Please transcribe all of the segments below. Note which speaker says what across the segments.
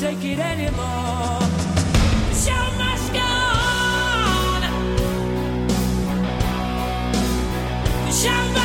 Speaker 1: Take it anymore? Show must go show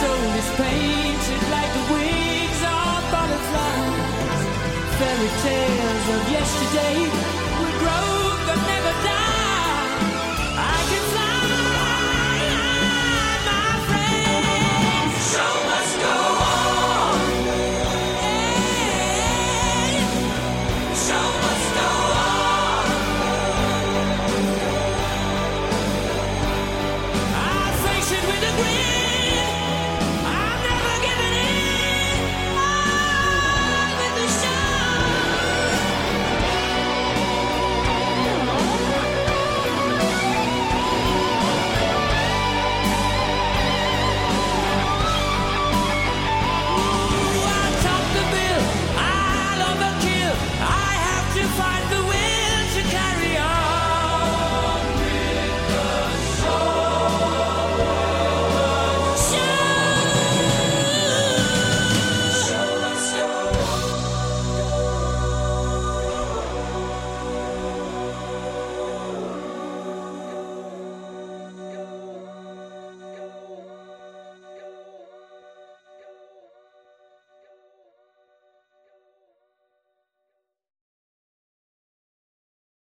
Speaker 1: soul is painted like the wings of butterflies. Fairy tales of yesterday will grow but never die.